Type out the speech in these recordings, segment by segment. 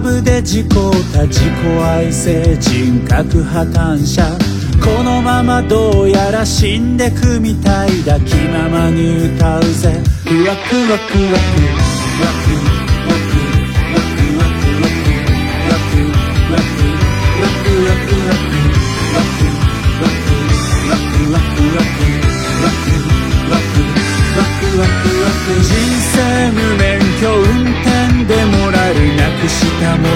ブで事故た自己愛性人格破綻者。このままどうやら死んでくみたいだ。気ままに歌うぜ。ワクワクワクワク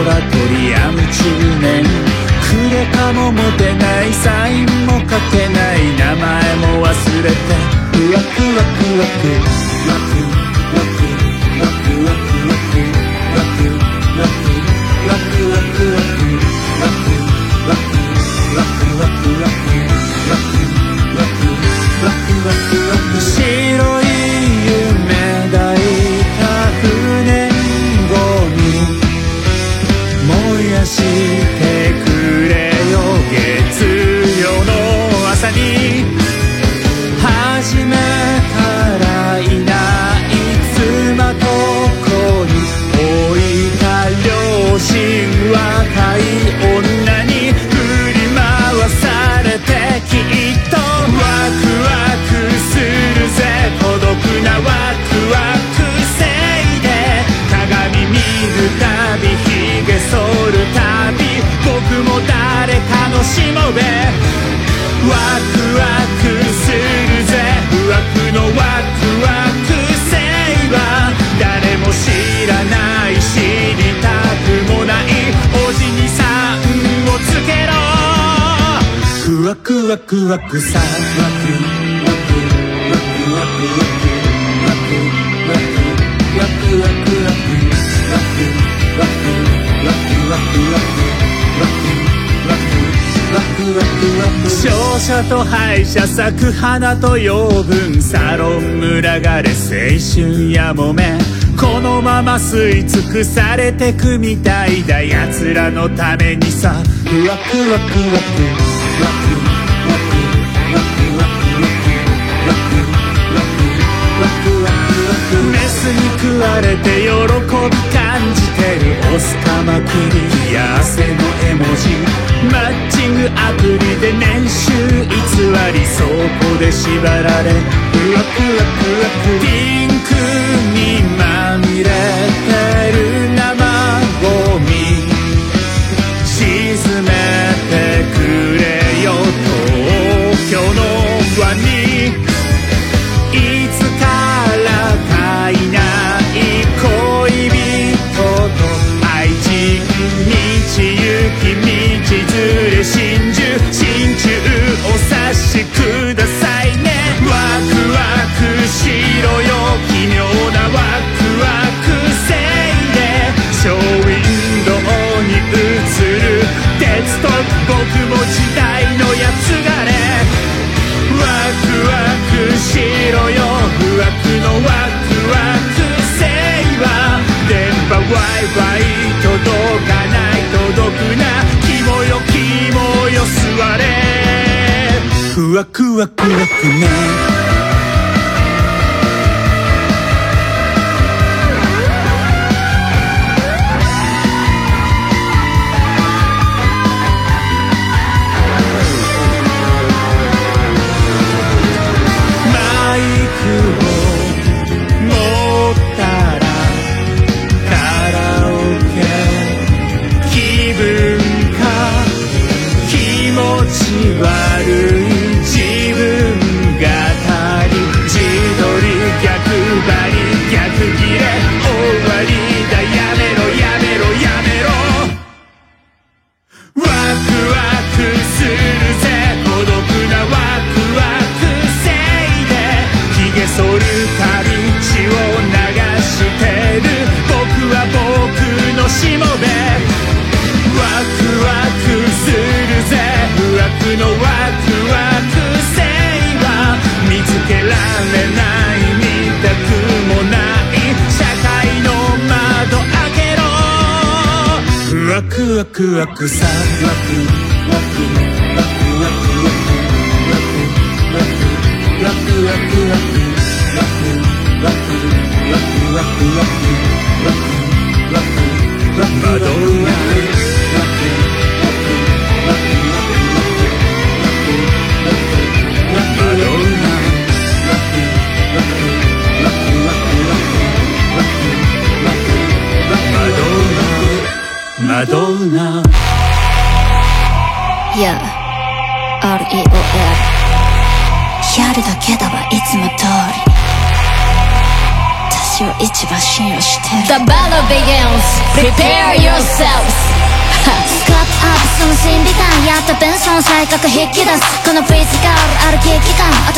は取り合う10年くれたも持てないサインも書けない名前も忘れて。ワクワクワクワクワクワクさワクワクワクワクワクワクワクワクワクワクワクワク勝者と敗者咲く花と養分サロン群がれ青春やもめ。このまま吸い尽くされてくみたいだ奴らのためにさ。ワクワクワれて喜び感じてるオスカマキリ冷や汗の絵文字マッチングアプリで年収偽りそこで縛られふわふわふわピンクにまみれてるずれ真珠真お察しくださいね。ワクワクしろよ。奇妙なワクワクせいでショーウィンドウに映る鉄と僕も時代のやつがねワクワクしろよ。ふ不惑のワクワクせいは。電波 Wi-Fi ワクワクワクね。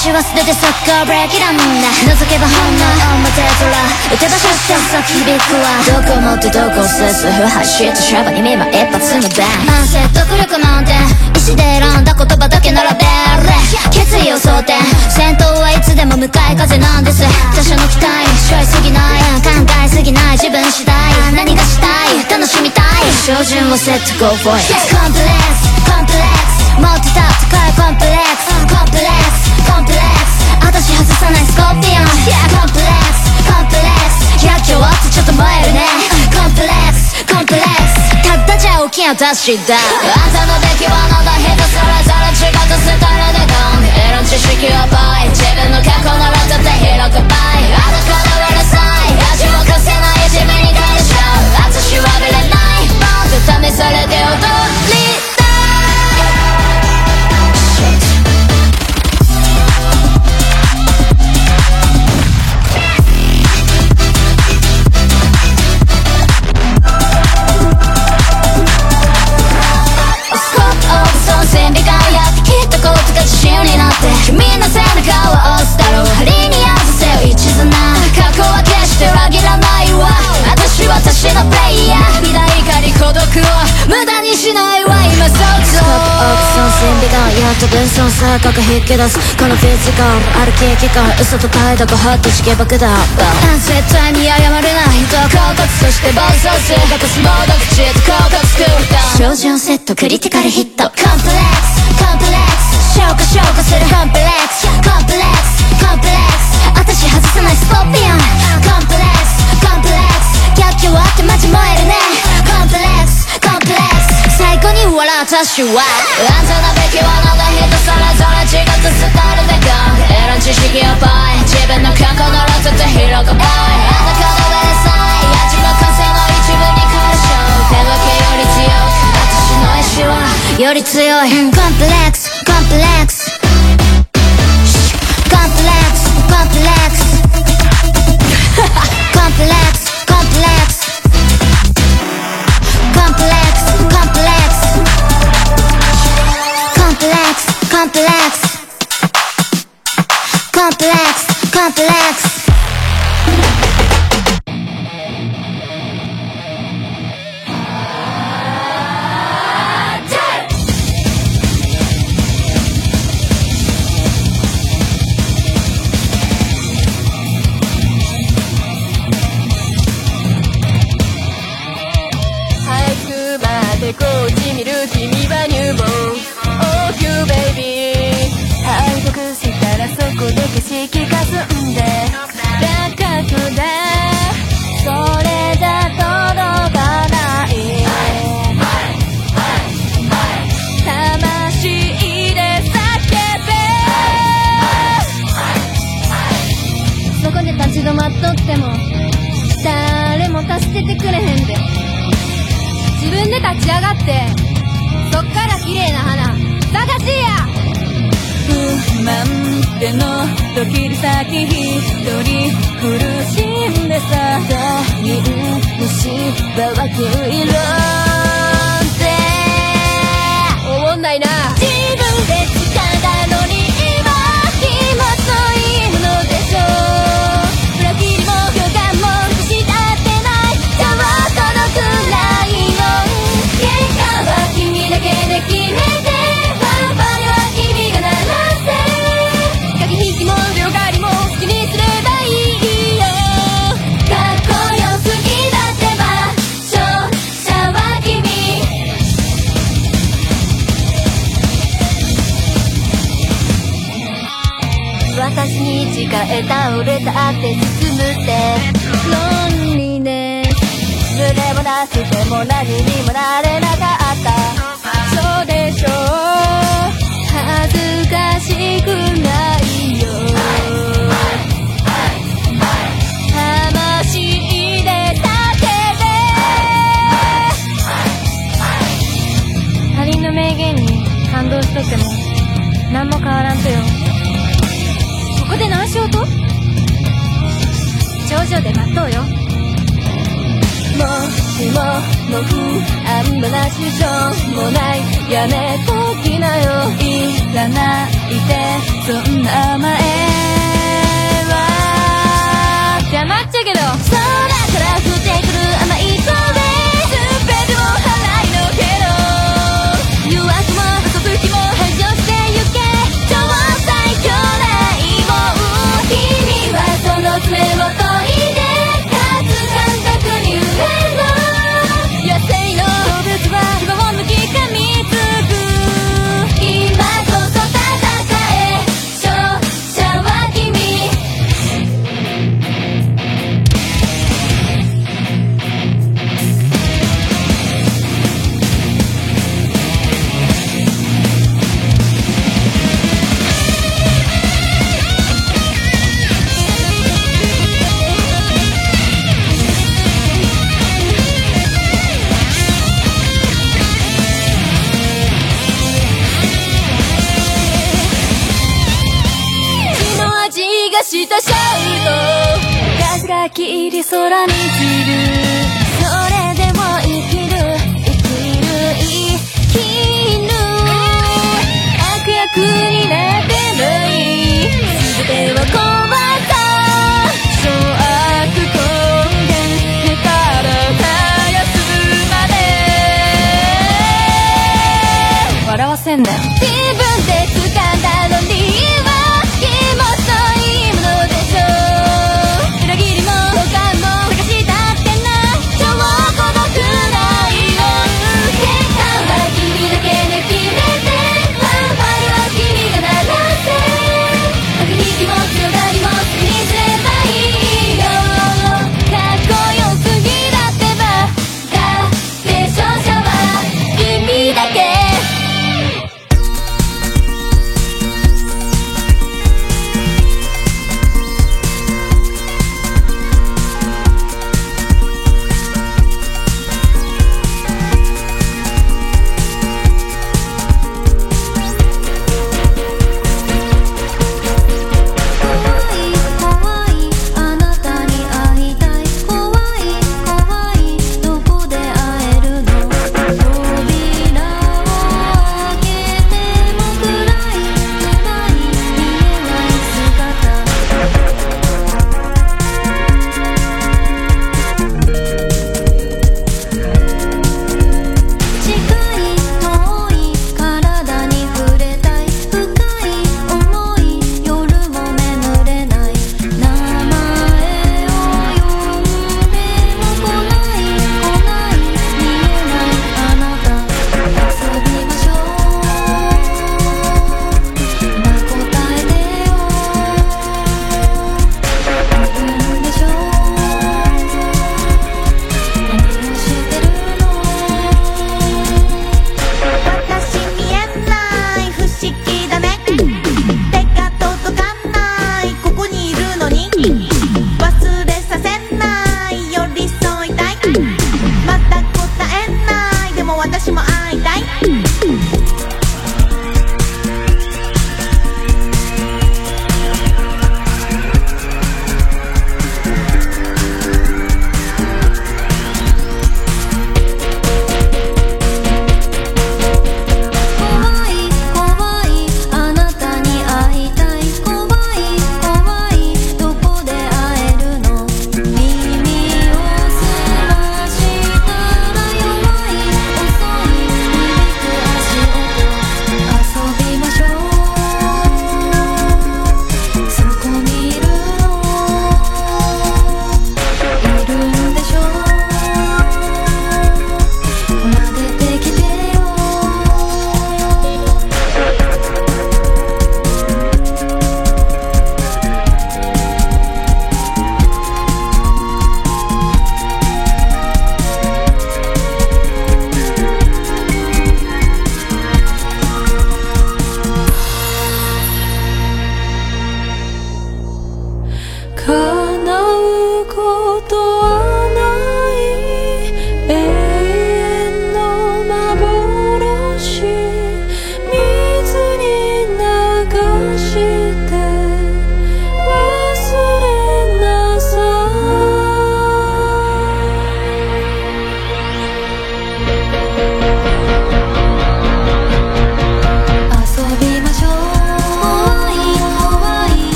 私はすでにサッカーブレーキなんだ。覗けば本能表空打てば出世さ響くわどこ持ってどこせず腐敗し。とシャバに見舞一発のベン慢説得力満点意志で選んだ言葉だけ並べる決意を想定戦闘はいつでも向かい風なんです。他者の期待。しょい。すぎない。考えすぎない。自分次第。何がしたい。楽しみたい。照準をセット go for it コンプレックスコンプレックス持ってた高いコンプレックスコンプレックスコンプレックス私外さないスコーピオン。コンプレックスコンプレックス100キロあってちょっと燃えるね。コンプレックスコンプレックスたったじゃ起きん私だあんたの出来はまだ人それぞれ違ったスタイルでドン。エロ知識は倍自分の過去ならだって広く倍あの子のうるさい味を貸せない自分に感謝。私はぶれない。ボンと試されて踊り君の背中を押すだろう針に合わせよ一途な過去は決して裏切らないわ私は私のプレイヤー未来怒り孤独を無駄にしないわ今想像スコップオブソン線美観やっと分散性格引き出すこのフィジカルある危機感嘘と態度がハッとしけ爆弾絶対に謝れない人を狡猾として暴走する隠すもど口へと狡猾作る照準セットクリティカルヒットコンプレッ消化消化する。コンプレックスコンプレックスコンプレックス私外さないスコーピオン。コンプレックスコンプレックス逆境あってマジ燃えるね。コンプレックスコンプレックス最高に笑う私は。あんたのべきはなんだ人それぞれ違ったスタイルでゴンエロ知識を倍自分の過去のロスって広く倍あなたのうるさい味の風の一部に干渉手分けより強く。私の意志はより強い。コンプレックス complex, complex, complex.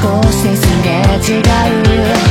少しすれ違う。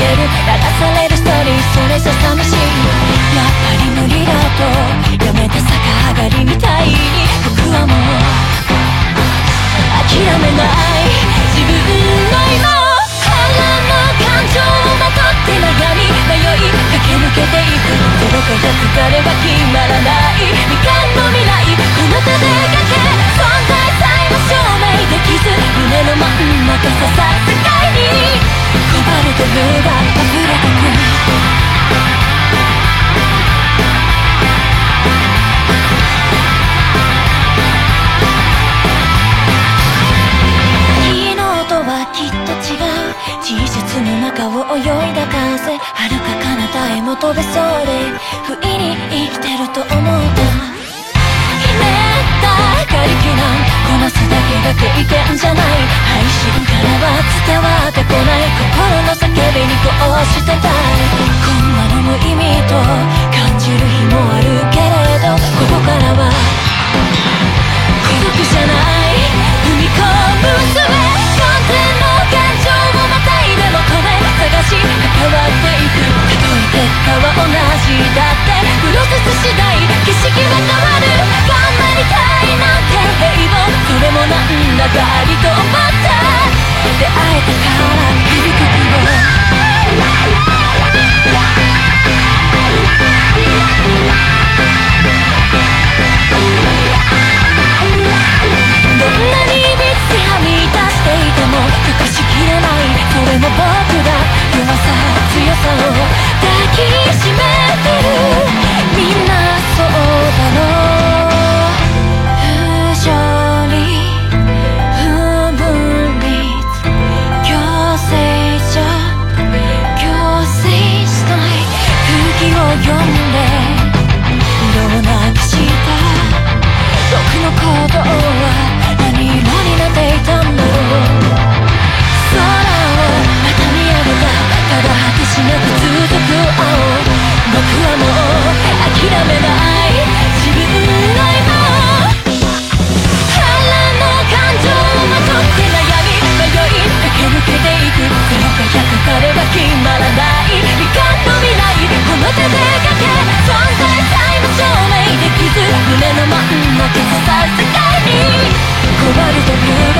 える。流されるストーリーそれじゃ寂しい。やっぱり無理だとやめた逆上がりみたいに僕はもう諦めない。自分の今からも感情をまとって悩み迷い駆け抜けていく。どこかがくて願ってべにこうしてたいこんなの無意味と感じる日もあるけれどここからは孤独じゃない踏み込むす完全の感情をまたいでもこれ探し関わっていく。たとえ結果は同じだって。プロセス次第景色は変わる頑張りたいなんて。平凡それもなんだかありと思った出会えたから。でも僕が弱さ強さをはもう諦めない。自分の今腹の感情はとって悩み迷い。駆け抜けてい。くそれが100れば決まらない。未完の未来この手でかけ存在さえも証明できず胸の真ん中さる世界に困るところ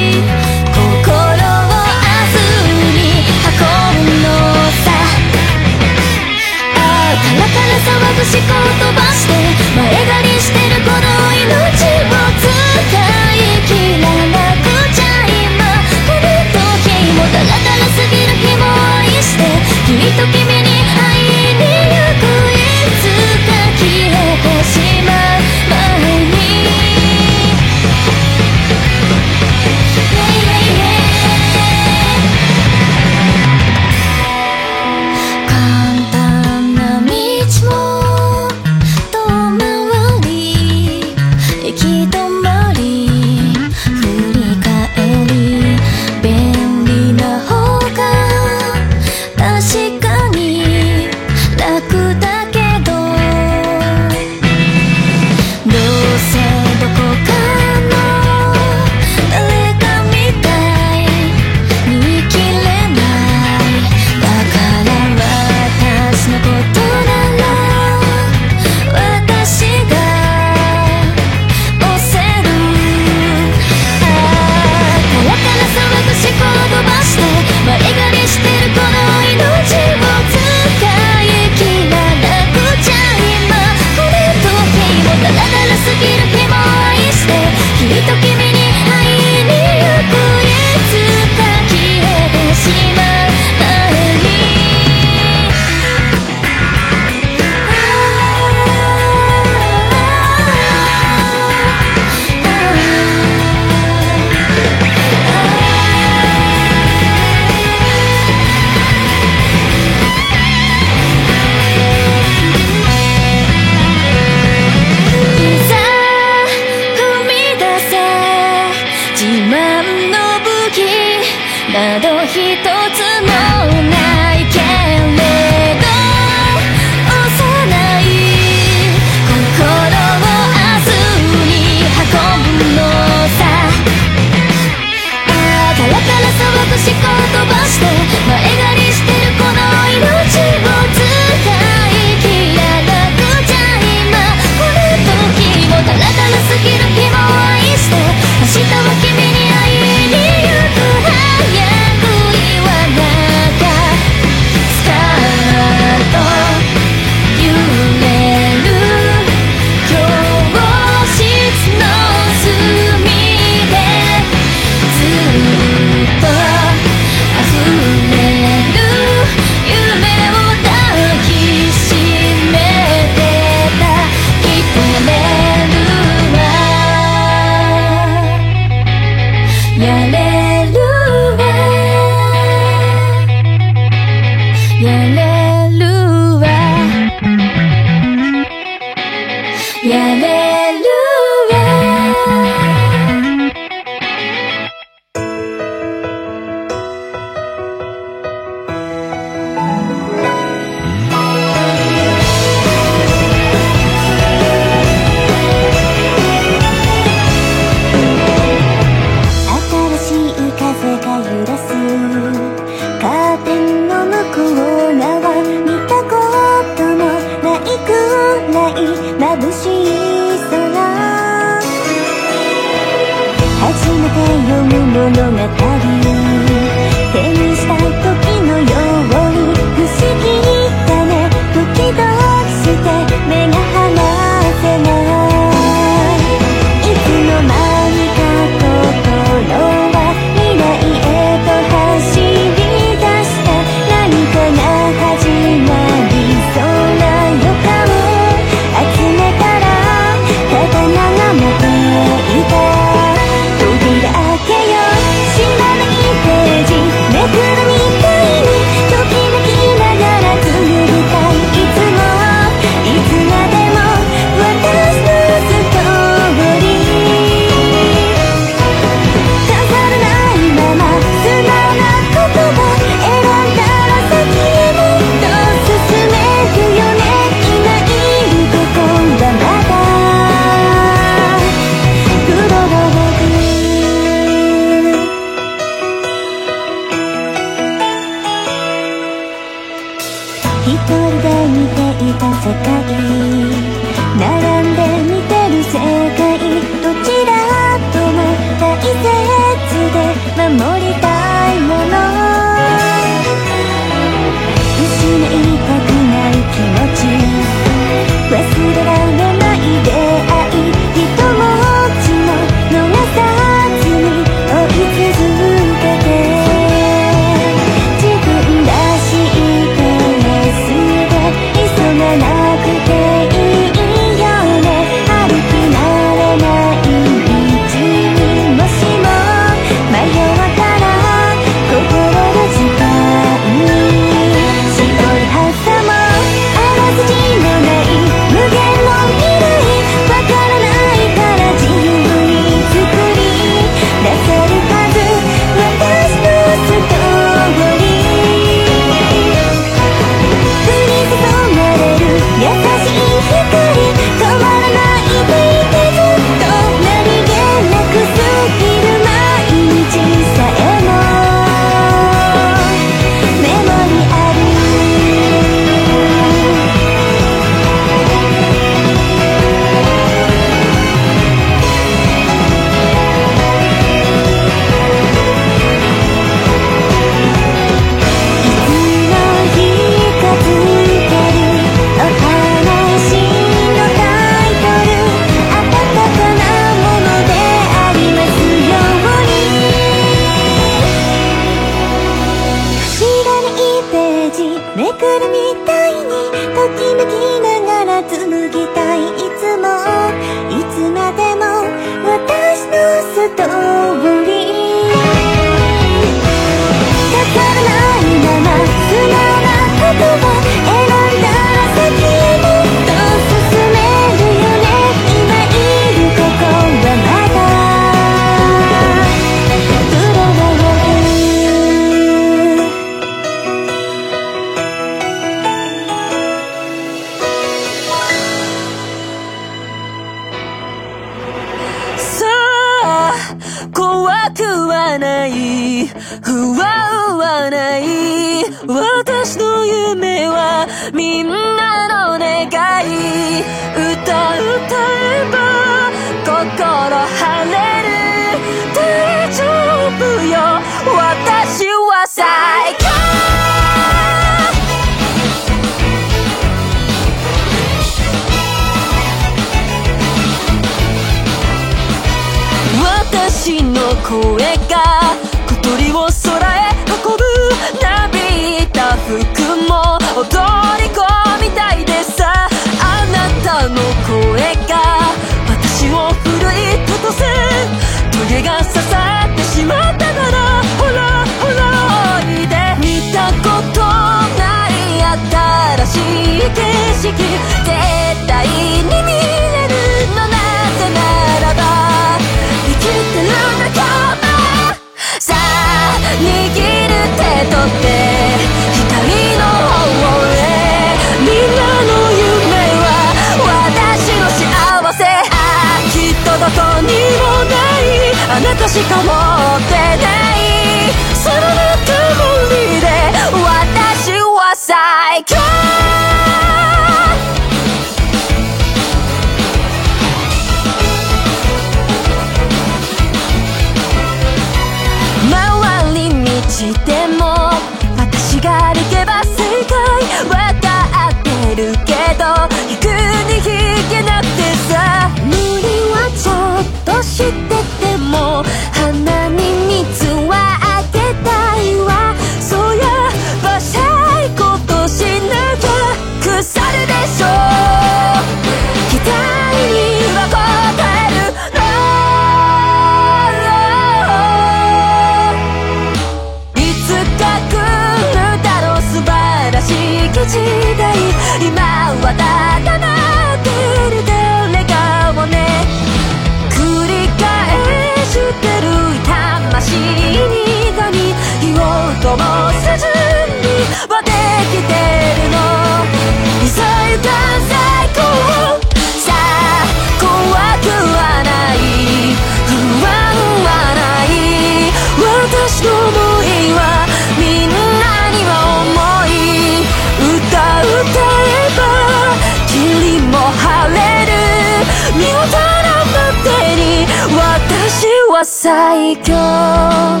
在一个。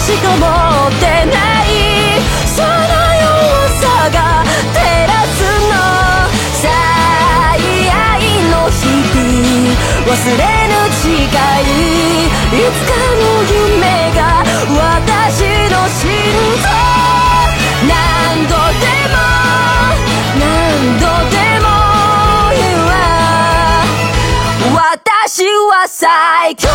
しか持ってないその弱さが照らすの最愛の日々忘れぬ誓いいつかの夢が私の心臓何度でも何度でも言う私は最強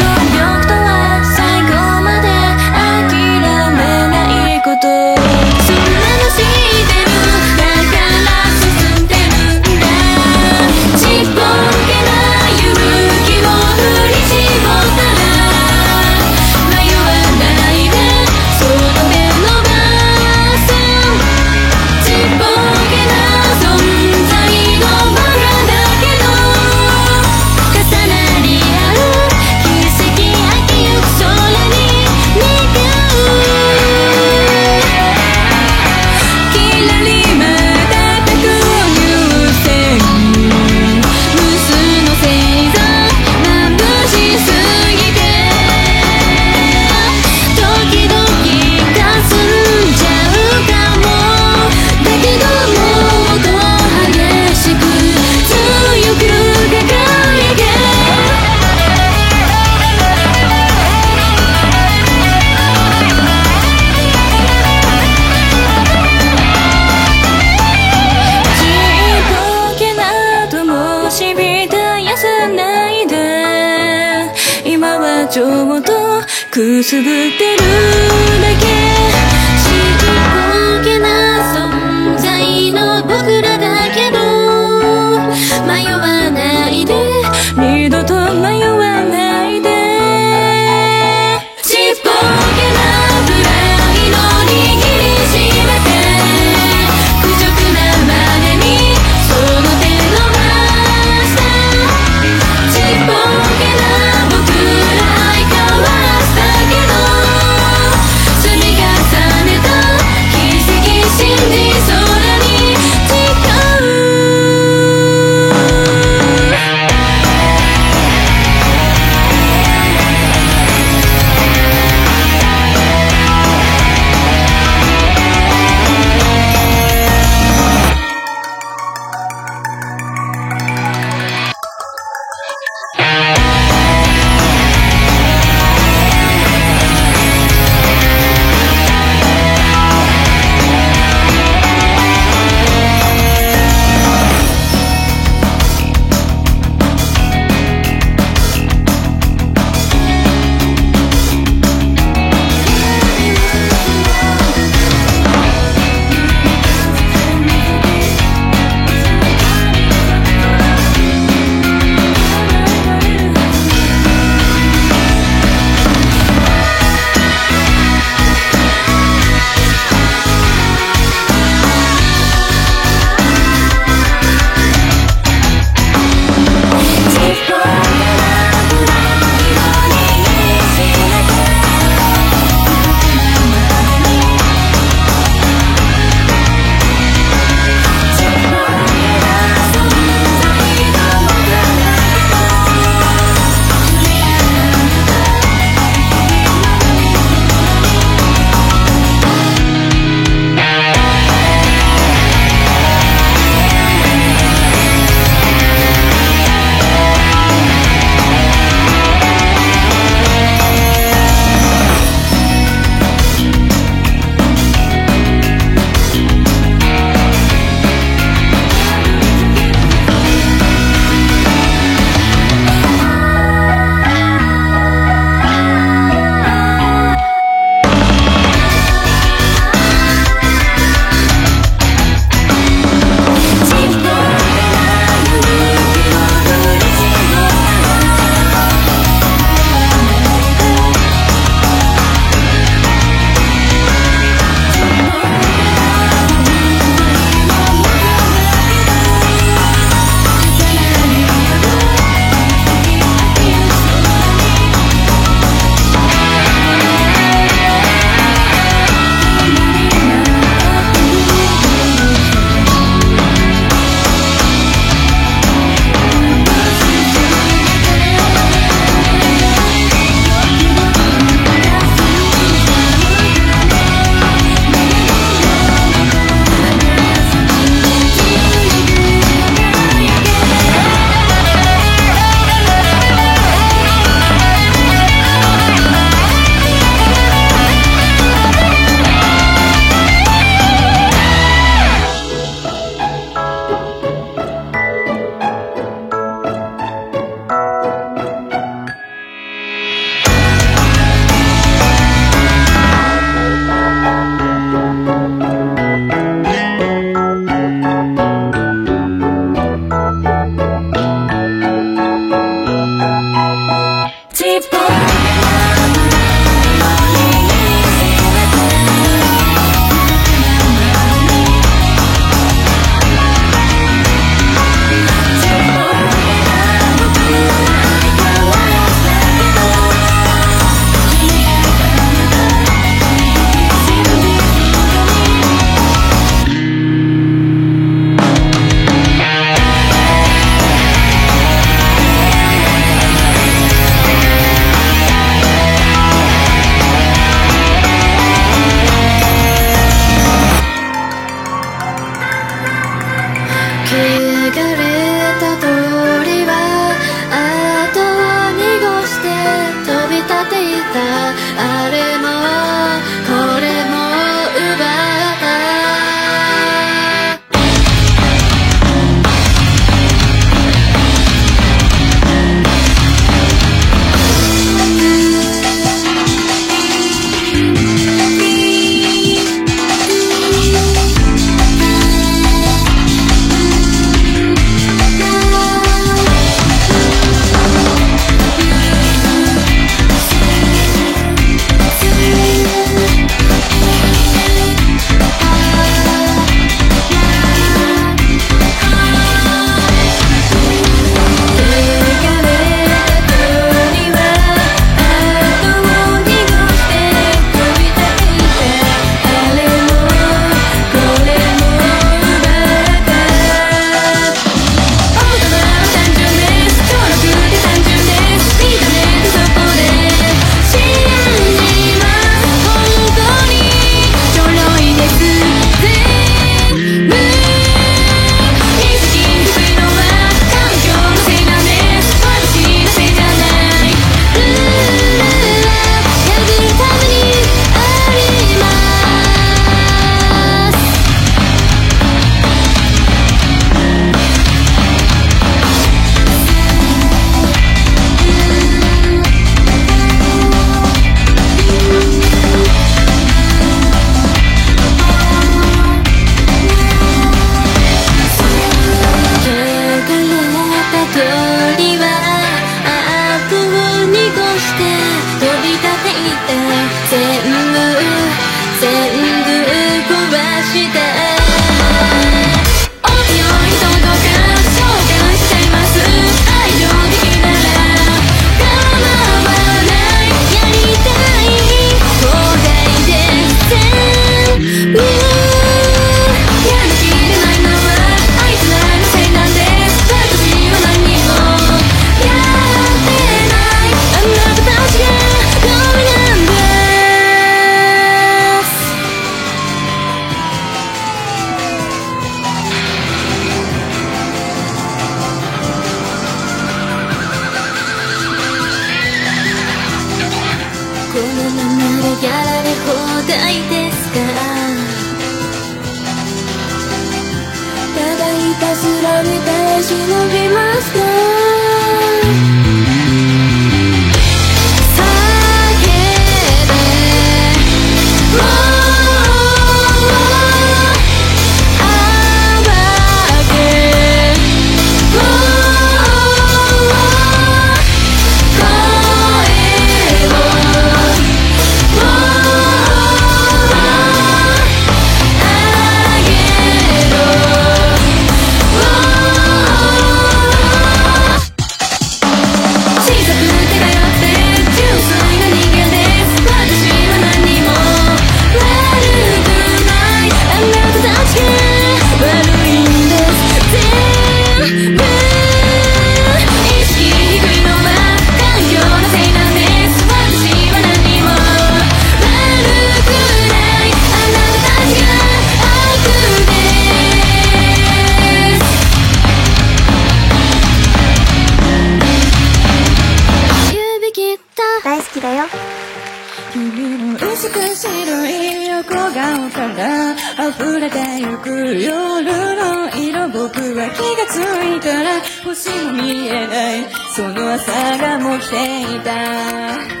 溢れてゆく夜の色僕は気がついたら星も見えない。その朝がも来ていた。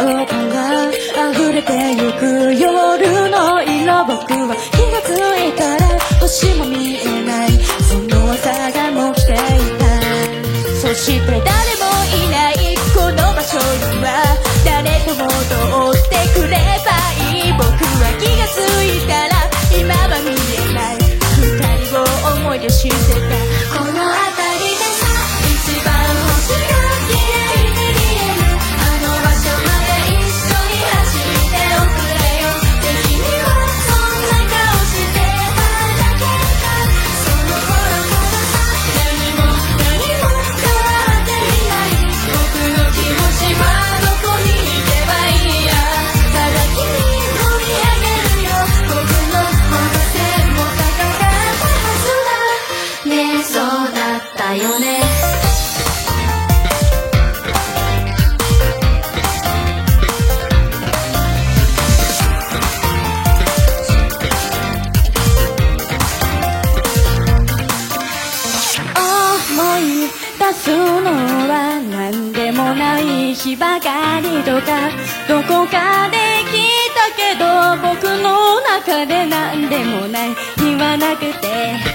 Oh. て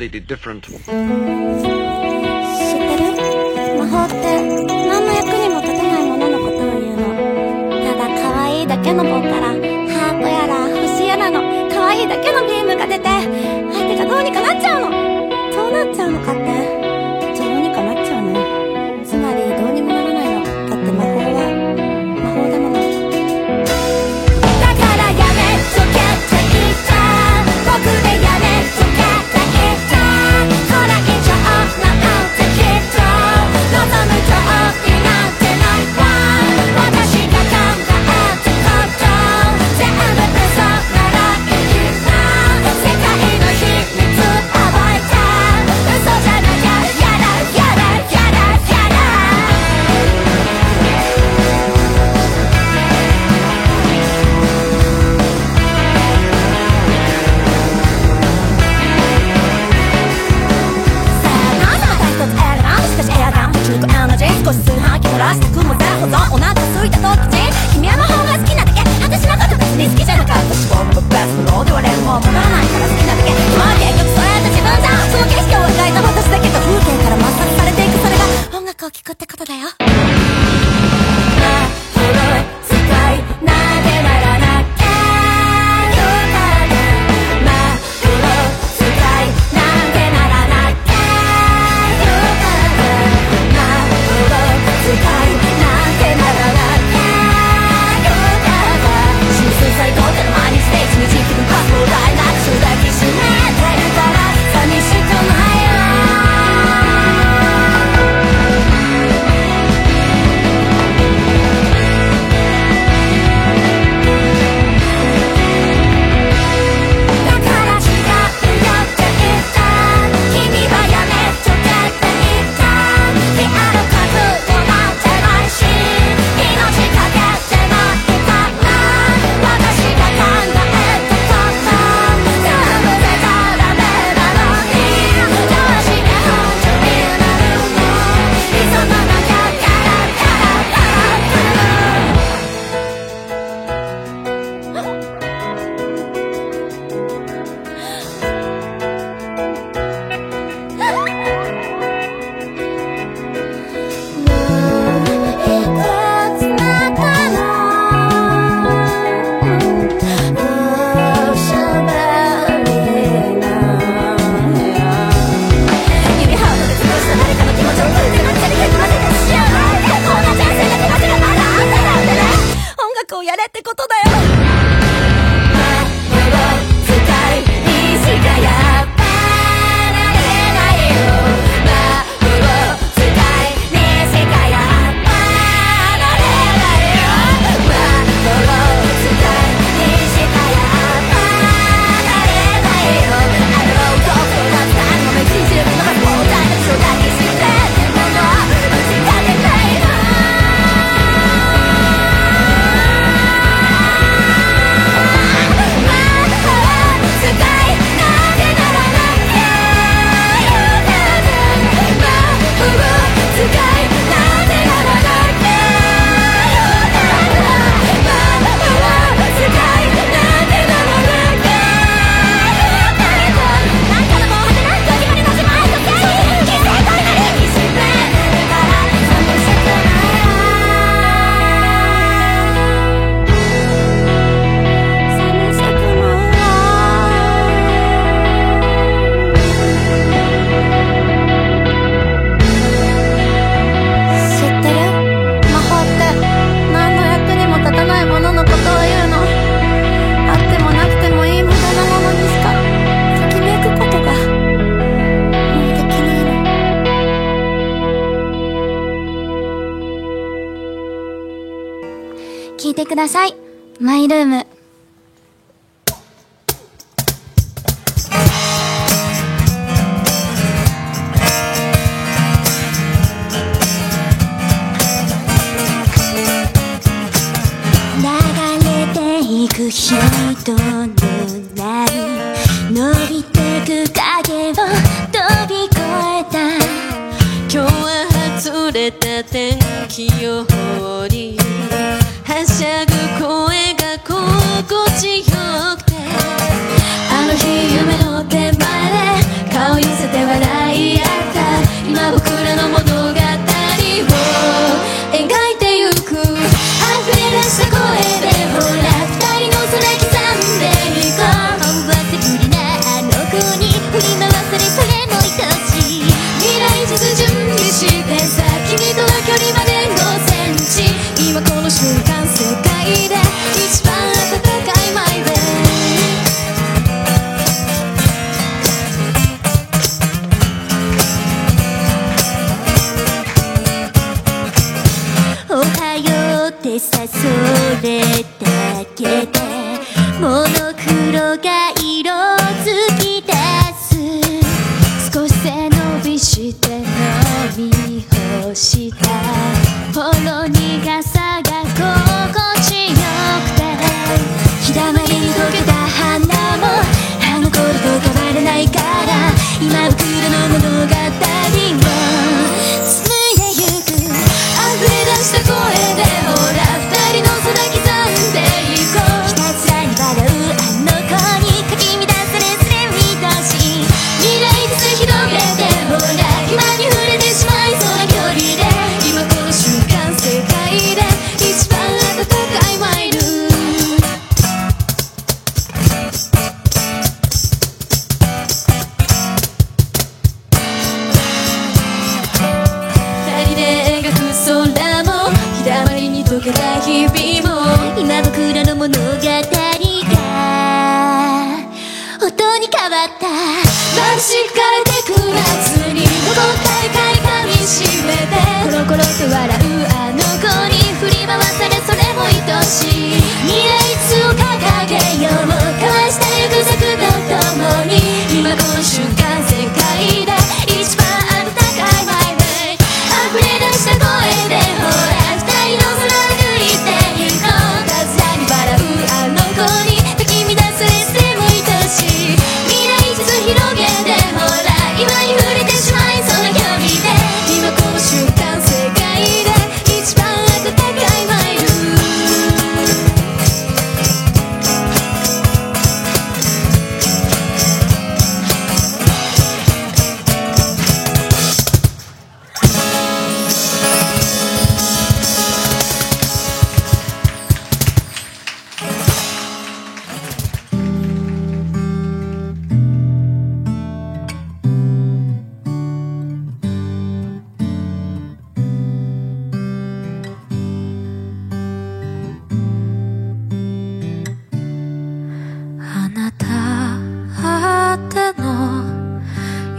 completely different. ださい。マイルーム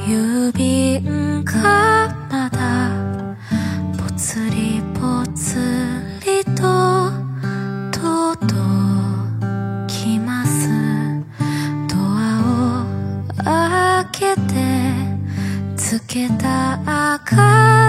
郵便かなだぽつりぽつりと届きます。ドアを開けてつけた明かり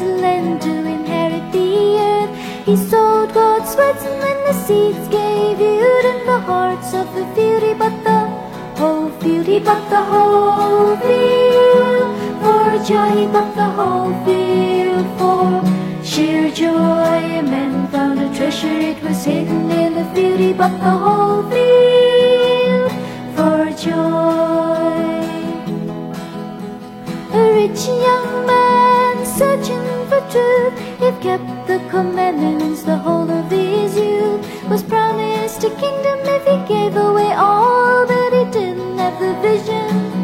land to inherit the earth. He sowed God's words, and when the seeds gave yield in the hearts of the field, he the whole field. He the whole field for joy. He the whole field for sheer joy. A man found a treasure. It was hidden in the field. He the whole field for joy. A rich young man searching truth. If kept the commandments, the whole of these youth was promised a kingdom if he gave away all. But he didn't have the vision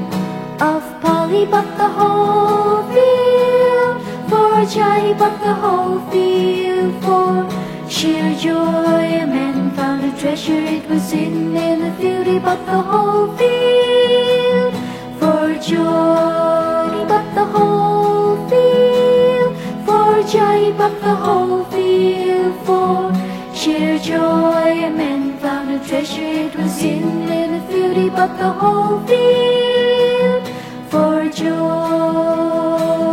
of Polly, He bought the whole field for a child. Bought the whole field for sheer joy. A man found a treasure. It was hidden in the field. He bought the whole field for joy. He bought the whole field joy, but the whole field for sheer joy. A man found a treasure, it was in little beauty, but the whole field for joy.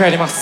曲やります。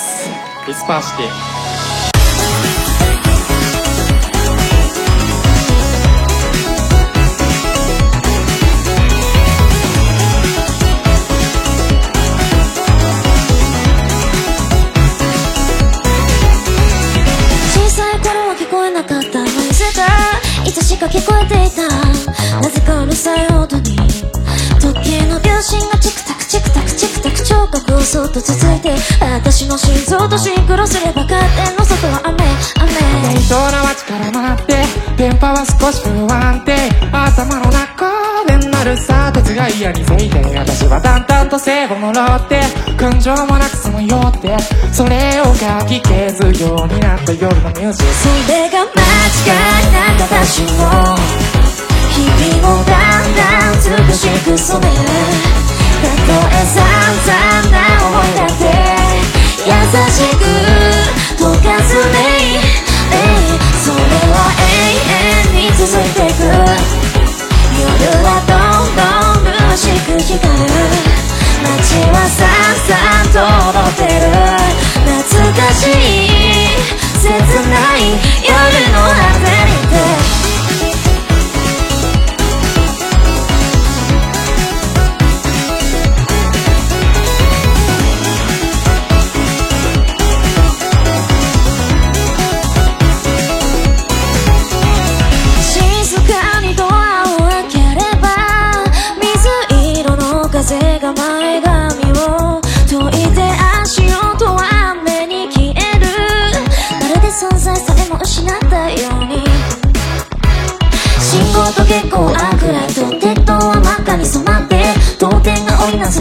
いて私は淡々と性を呪って感情もなくそのよってそれをかき消すようになった夜のミュージックそれが間違いな形の日々をだんだん美しく染めるたとえ散々な思いだって優しく溶かすねそれは永遠に続いていく夜はどんどんしく光る街はさんさんと踊ってる。懐かしい。切ない夜の果てにて。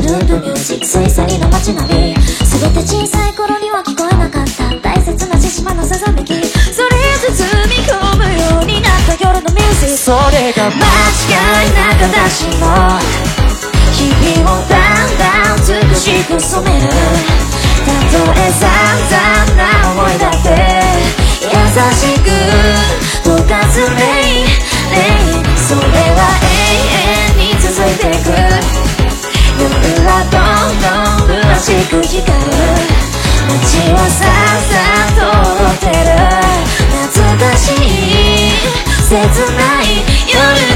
が織りなすループミュージック水彩の街並み。全て小さい頃には聞こえなかった。大切な獅子島のさざめき。それ包み込むようになった夜のミュージックそれが間違いな形の。日々をだんだん美しく染める。たとえ散々な思いだって。優しく夜はどんどん虚しく光る街はさっさと踊ってる懐かしい切ない夜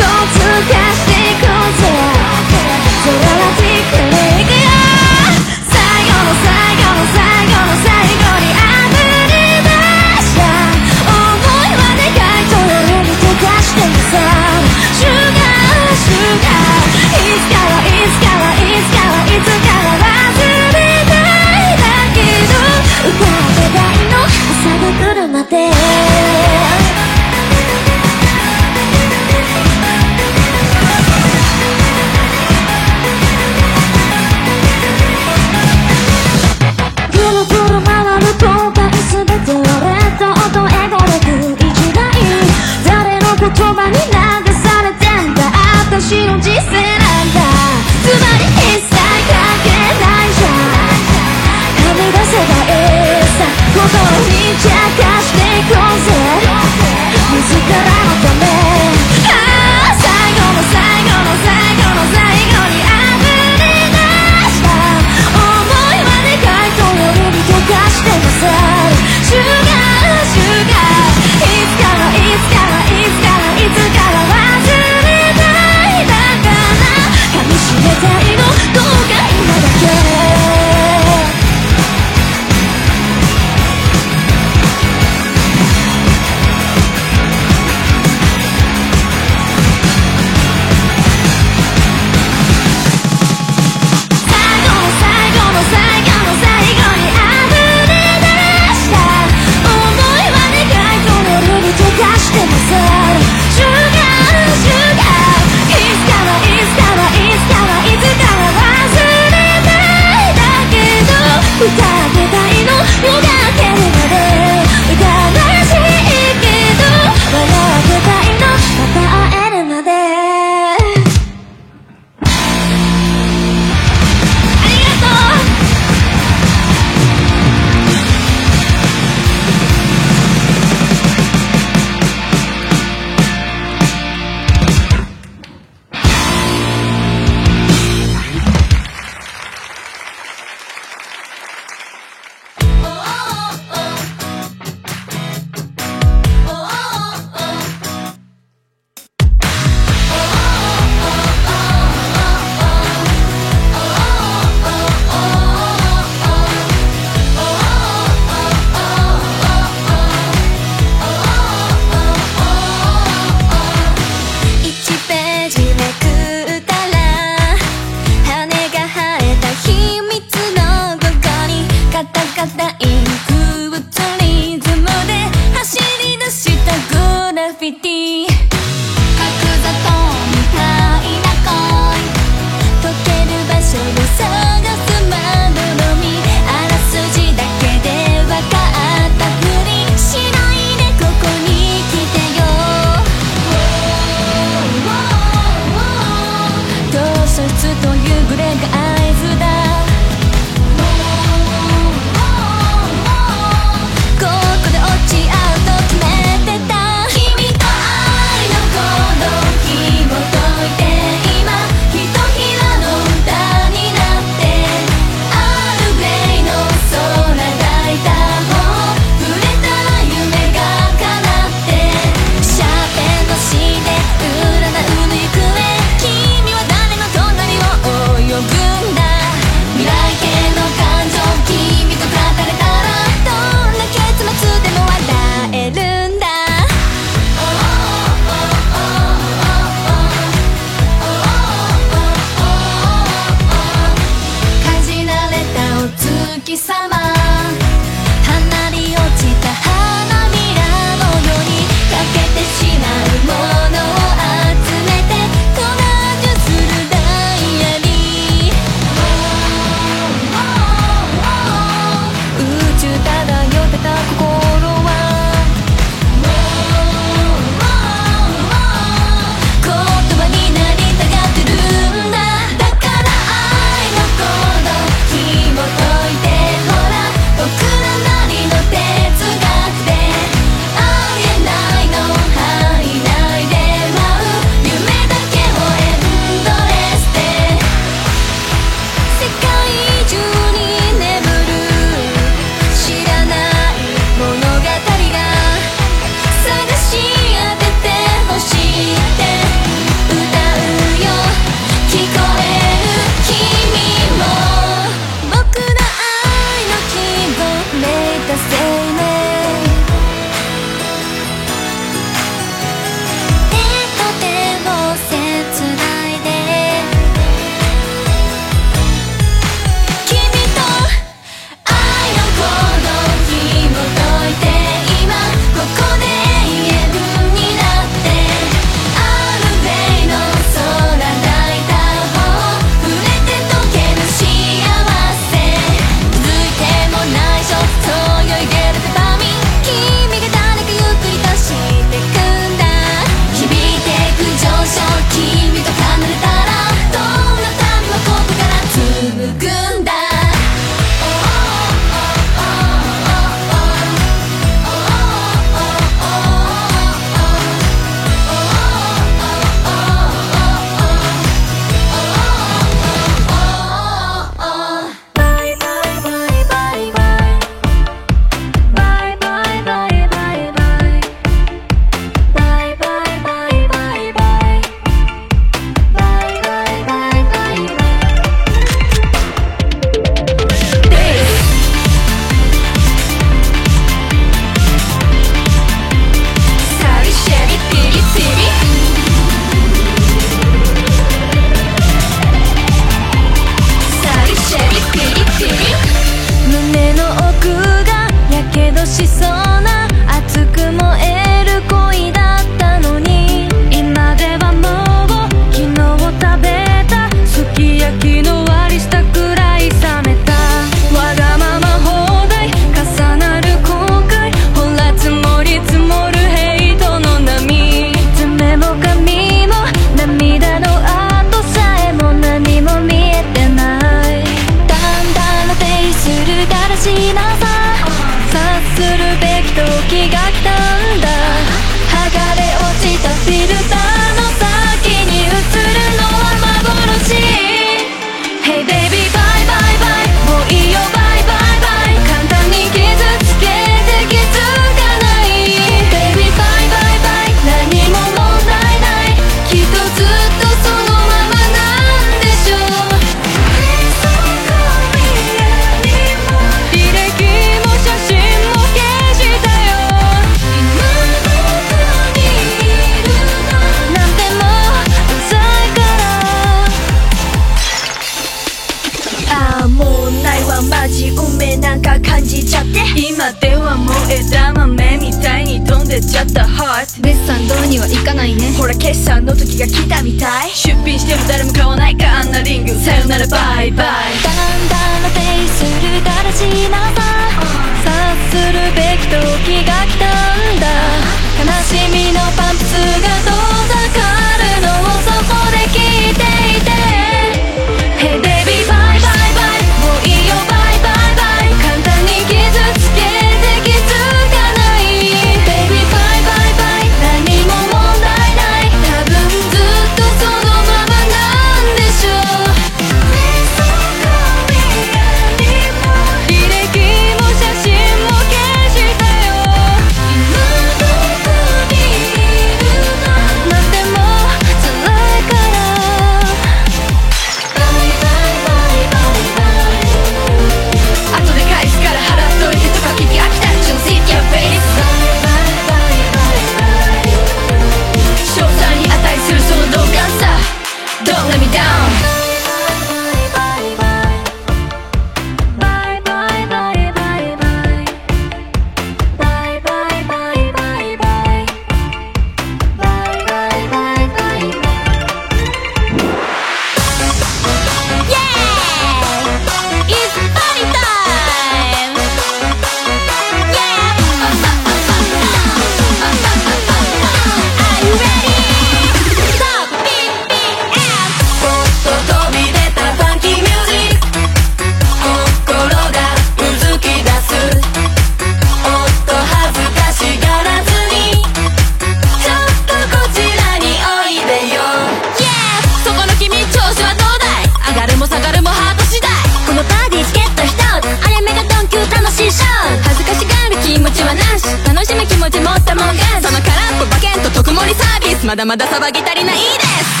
まだまだ騒ぎ足りないです。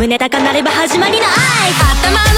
胸高鳴れば始まりの愛。頭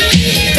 Thank you.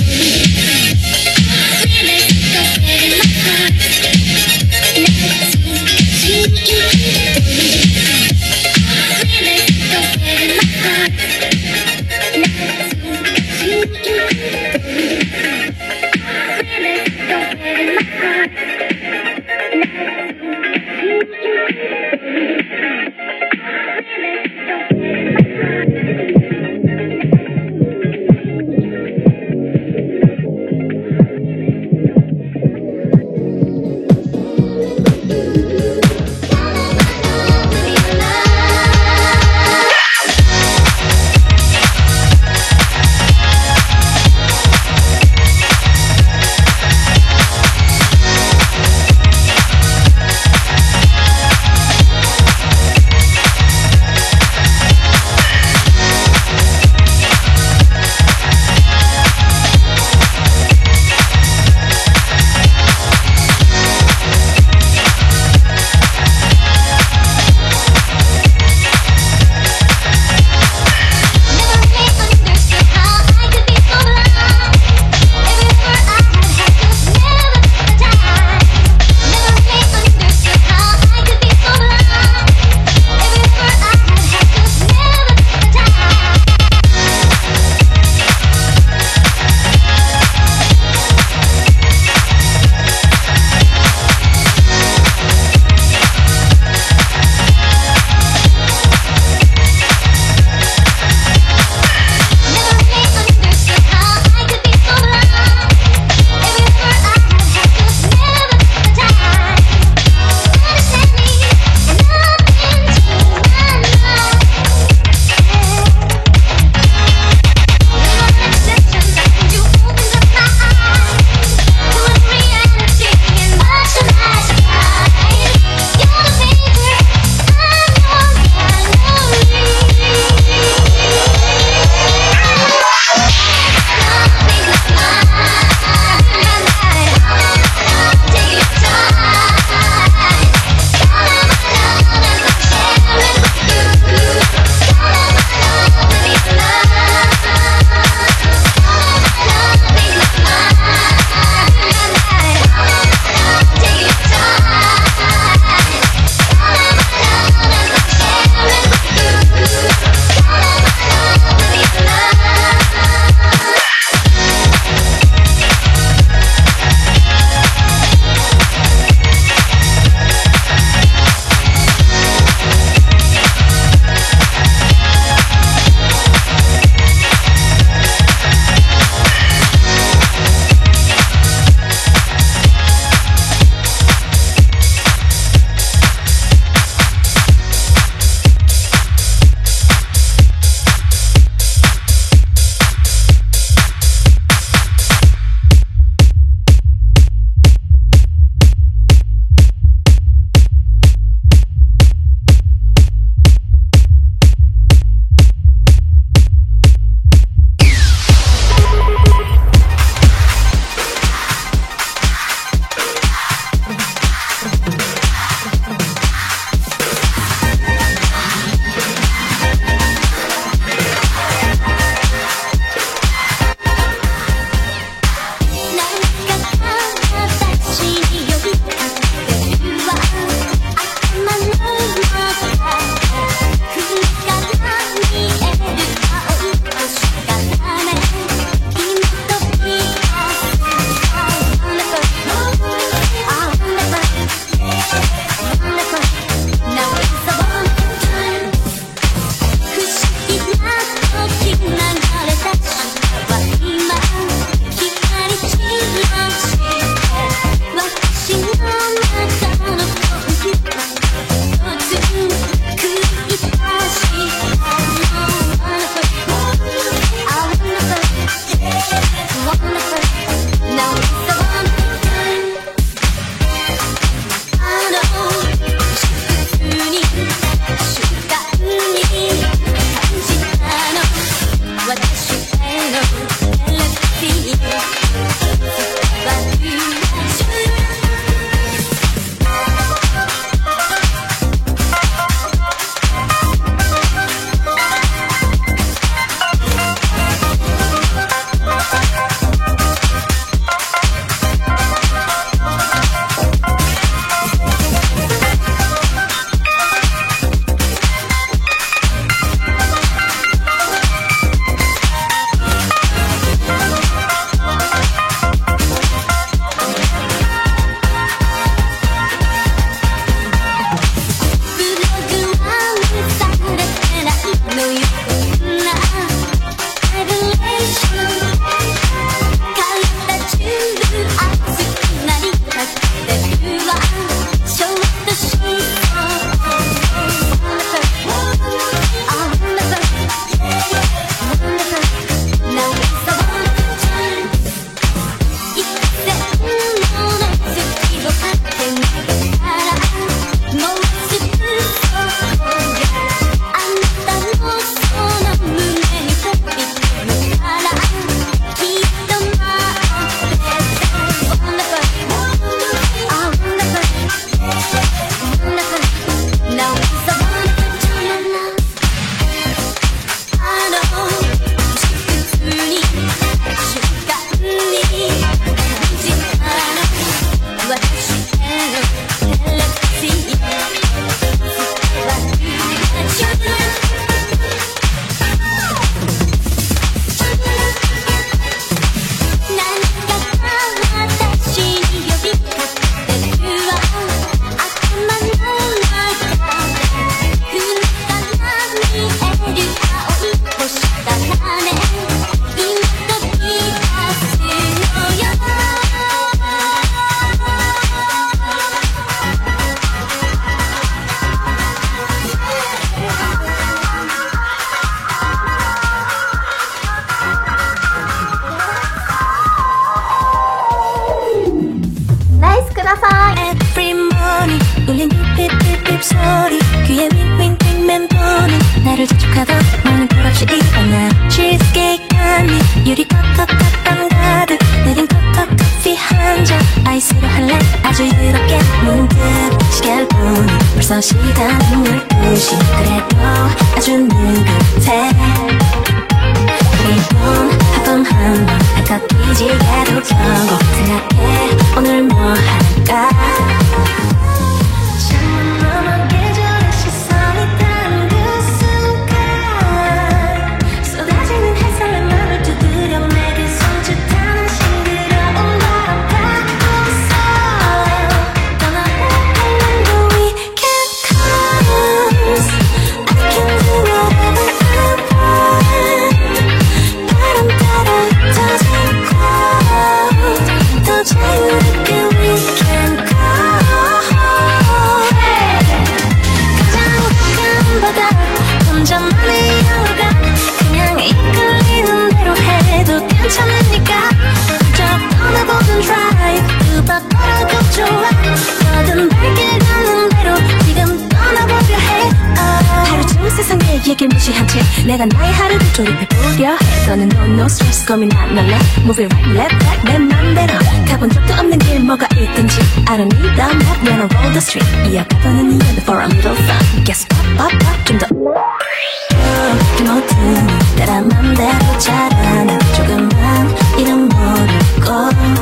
on